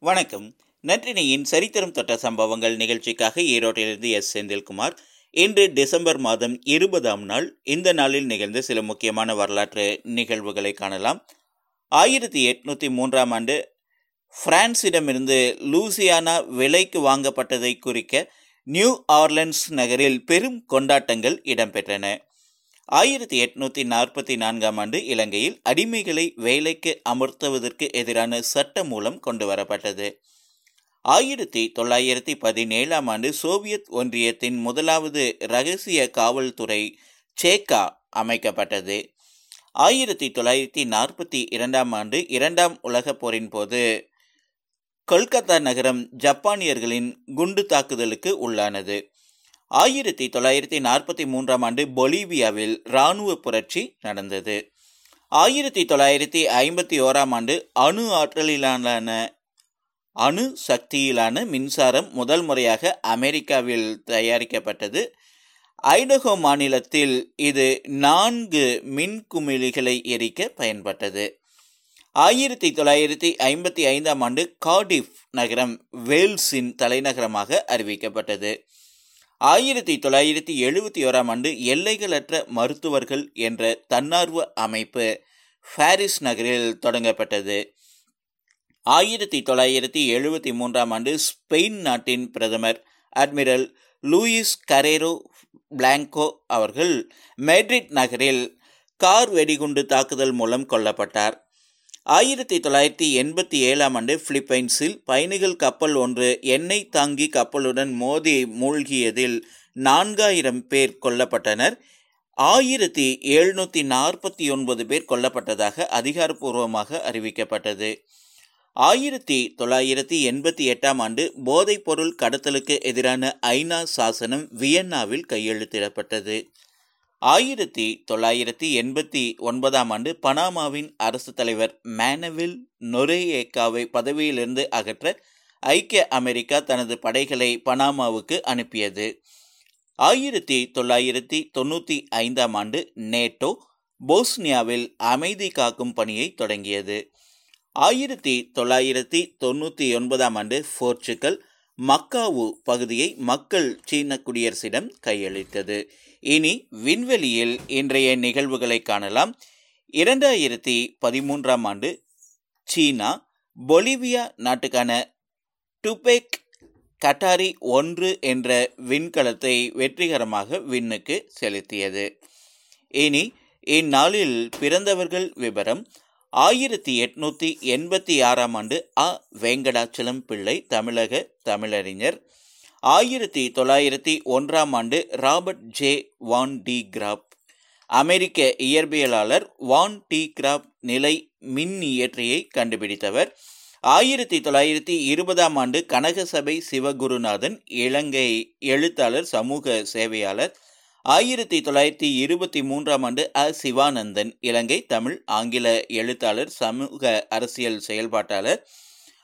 வணக்கம். நன்றினியின் சரித்திரம் தொட்ட சம்பவங்கள் நிகழ்ச்சிக்காக ஈரோட்டிலிருந்து எஸ். செந்தில்குமார். இன்று டிசம்பர் மாதம் இருபதாம் நாள். இந்த நாளில் நிகழ்ந்த சில முக்கியமான வரலாற்று நிகழ்வுகளை காணலாம். ஆயிரத்தி எட்நூத்தி மூன்றாம் ஆண்டு பிரான்சிடமிருந்து லூசியானா விலைக்கு வாங்கப்பட்டதை குறிக்க நியூ ஆர்லன்ஸ் நகரில் பெரும் கொண்டாட்டங்கள் இடம்பெற்றன. ஆயிரத்தி எட்நூத்தி நாற்பத்தி நான்காம் ஆண்டு இலங்கையில் அடிமைகளை வேலைக்கு அமர்த்துவதற்கு எதிரான சட்ட மூலம் கொண்டு வரப்பட்டது. ஆயிரத்தி தொள்ளாயிரத்தி பதினேழாம் ஆண்டு சோவியத் ஒன்றியத்தின் முதலாவது ரகசிய காவல்துறை சேக்கா அமைக்கப்பட்டது. ஆயிரத்தி தொள்ளாயிரத்தி நாற்பத்தி இரண்டாம் ஆண்டு இரண்டாம் உலகப் போரின் போது கொல்கத்தா நகரம் ஜப்பானியர்களின் குண்டு தாக்குதலுக்கு உள்ளானது. ஆயிரத்தி தொள்ளாயிரத்தி நாற்பத்தி மூன்றாம் ஆண்டு பொலிவியாவில் இராணுவ புரட்சி நடந்தது. ஆயிரத்தி தொள்ளாயிரத்தி ஐம்பத்தி ஓராம் ஆண்டு அணு ஆற்றலிலான அணு சக்தியிலான மின்சாரம் முதல் முறையாக அமெரிக்காவில் தயாரிக்கப்பட்டது. ஐடகோ மாநிலத்தில் இது நான்கு மின் குமிழிகளை எரிக்க பயன்பட்டது. ஆயிரத்தி தொள்ளாயிரத்தி ஐம்பத்தி ஐந்தாம் ஆண்டு கார்டிஃப் நகரம் வேல்ஸின் தலைநகரமாக அறிவிக்கப்பட்டது. ஆயிரத்தி தொள்ளாயிரத்தி எழுபத்தி ஓராம் ஆண்டு எல்லைகளற்ற மருத்துவர்கள் என்ற தன்னார்வ அமைப்பு பாரிஸ் நகரில் தொடங்கப்பட்டது. ஆயிரத்தி தொள்ளாயிரத்தி எழுபத்தி மூன்றாம் ஆண்டு ஸ்பெயின் நாட்டின் பிரதமர் அட்மிரல் லூயிஸ் கரேரோ பிளாங்கோ அவர்கள் மெட்ரிட் நகரில் கார் வெடிகுண்டு தாக்குதல் மூலம் கொல்லப்பட்டார். ஆயிரத்தி தொள்ளாயிரத்தி எண்பத்தி ஏழாம் ஆண்டு பிலிப்பைன்ஸில் பயணிகள் கப்பல் ஒன்று எண்ணெய் தாங்கி கப்பலுடன் மோதி மூழ்கியதில் நான்காயிரம் பேர் கொல்லப்பட்டனர். ஆயிரத்தி எழுநூற்றி நாற்பத்தி ஒன்பது பேர் கொல்லப்பட்டதாக அதிகாரப்பூர்வமாக அறிவிக்கப்பட்டது. ஆயிரத்தி தொள்ளாயிரத்தி எண்பத்தி எட்டாம் ஆண்டு போதைப்பொருள் கடத்தலுக்கு எதிரான ஐநா சாசனம் வியன்னாவில் கையெழுத்திடப்பட்டது. ஆயிரத்தி தொள்ளாயிரத்தி எண்பத்தி ஒன்பதாம் ஆண்டு பனாமாவின் அரசு தலைவர் மேனவில் நொரேயேக்காவை பதவியிலிருந்து அகற்ற ஐக்கிய அமெரிக்கா தனது படைகளை பனாமாவுக்கு அனுப்பியது. ஆயிரத்தி தொள்ளாயிரத்தி தொண்ணூற்றி ஐந்தாம் ஆண்டு நேட்டோ போஸ்னியாவில் அமைதி காக்கும் பணியை தொடங்கியது. ஆயிரத்தி தொள்ளாயிரத்தி தொண்ணூற்றி ஒன்பதாம் ஆண்டு போர்ச்சுகல் மக்காவு பகுதியை மக்கள் சீன குடியரசிடம் கையளித்தது. இனி விண்வெளியில் இன்றைய நிகழ்வுகளை காணலாம். இரண்டாயிரத்தி பதிமூன்றாம் ஆண்டு சீனா பொலிவியா நாட்டுக்கான டுபெக் கட்டாரி ஒன்று என்ற விண்கலத்தை வெற்றிகரமாக விண்ணுக்கு செலுத்தியது. இனி இந்நாளில் பிறந்தவர்கள் விவரம். ஆயிரத்தி எட்நூத்தி எண்பத்தி ஆறாம் ஆண்டு அ. வேங்கடாச்சலம் பிள்ளை தமிழக தமிழறிஞர். ஆயிரத்தி தொள்ளாயிரத்தி ஒன்றாம் ஆண்டு Robert J. Van de. Graaff. அமெரிக்க இயற்பியலாளர் வான் டி. கிராப் நிலை மின் இயற்றியை கண்டுபிடித்தவர். ஆயிரத்தி தொள்ளாயிரத்தி இருபதாம் ஆண்டு கனகசபை சிவகுருநாதன் இலங்கை எழுத்தாளர் சமூக சேவையாளர். ஆயிரத்தி தொள்ளாயிரத்தி இருபத்தி மூன்றாம் ஆண்டு அ. சிவானந்தன் இலங்கை தமிழ் ஆங்கில எழுத்தாளர் சமூக அரசியல் செயல்பாட்டாளர்.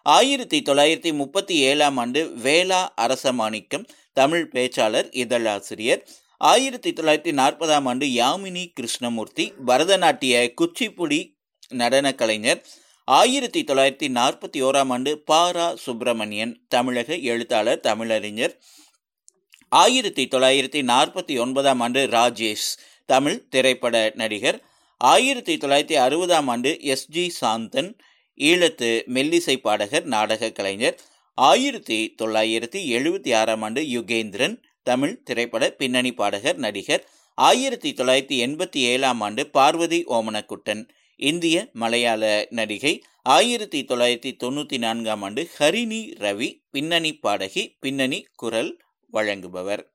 ஆயிரத்தி தொள்ளாயிரத்தி முப்பத்தி ஏழாம் ஆண்டு வேளா அரசமாணிக்கம் தமிழ் பேச்சாளர் இதழாசிரியர். ஆயிரத்தி தொள்ளாயிரத்தி நாற்பதாம் ஆண்டு யாமினி கிருஷ்ணமூர்த்தி பரதநாட்டிய குச்சிப்புடி நடன கலைஞர். ஆயிரத்தி தொள்ளாயிரத்தி நாற்பத்தி ஓராம் ஆண்டு பாரா சுப்பிரமணியன் தமிழக எழுத்தாளர் தமிழறிஞர். ஆயிரத்தி தொள்ளாயிரத்தி நாற்பத்தி ஒன்பதாம் ஆண்டு ராஜேஷ் தமிழ் திரைப்பட நடிகர். ஆயிரத்தி தொள்ளாயிரத்தி அறுபதாம் ஆண்டு எஸ். ஜி. சாந்தன் ஈழத்து மெல்லிசை பாடகர் நாடக கலைஞர். ஆயிரத்தி தொள்ளாயிரத்தி எழுபத்தி ஆறாம் ஆண்டு யுகேந்திரன் தமிழ் திரைப்பட பின்னணி பாடகர் நடிகர். ஆயிரத்தி தொள்ளாயிரத்தி எண்பத்தி ஏழாம் ஆண்டு பார்வதி ஓமனக்குட்டன் இந்திய மலையாள நடிகை. ஆயிரத்தி தொள்ளாயிரத்தி தொண்ணூற்றி நான்காம் ஆண்டு ஹரிணி ரவி பின்னணி பாடகி பின்னணி குரல். வழங்குபவர்.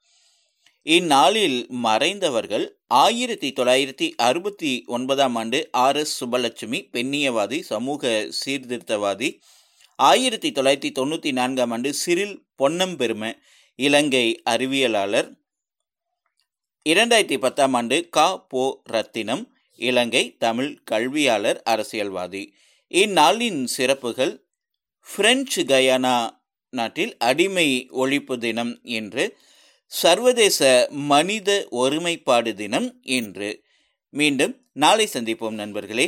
இந்நாளில் மறைந்தவர்கள் ஆயிரத்தி தொள்ளாயிரத்தி அறுபத்தி ஒன்பதாம் ஆண்டு ஆர் எஸ் சுபலட்சுமி பெண்ணியவாதி சமூக சீர்திருத்தவாதி. ஆயிரத்தி தொள்ளாயிரத்தி தொண்ணூற்றி நான்காம் ஆண்டு சிறில் பொன்னம்பெருமை இலங்கை அறிவியலாளர். இரண்டாயிரத்தி பத்தாம் ஆண்டு கா. போ. ரத்தினம் இலங்கை தமிழ் கல்வியாளர் அரசியல்வாதி. இந்நாளின் சிறப்புகள் பிரெஞ்சு கயானா நாட்டில் அடிமை ஒழிப்பு தினம் என்று சர்வதேச மனித ஒருமைப்பாடு தினம் என்று மீண்டும் நாளை சந்திப்போம் நண்பர்களே.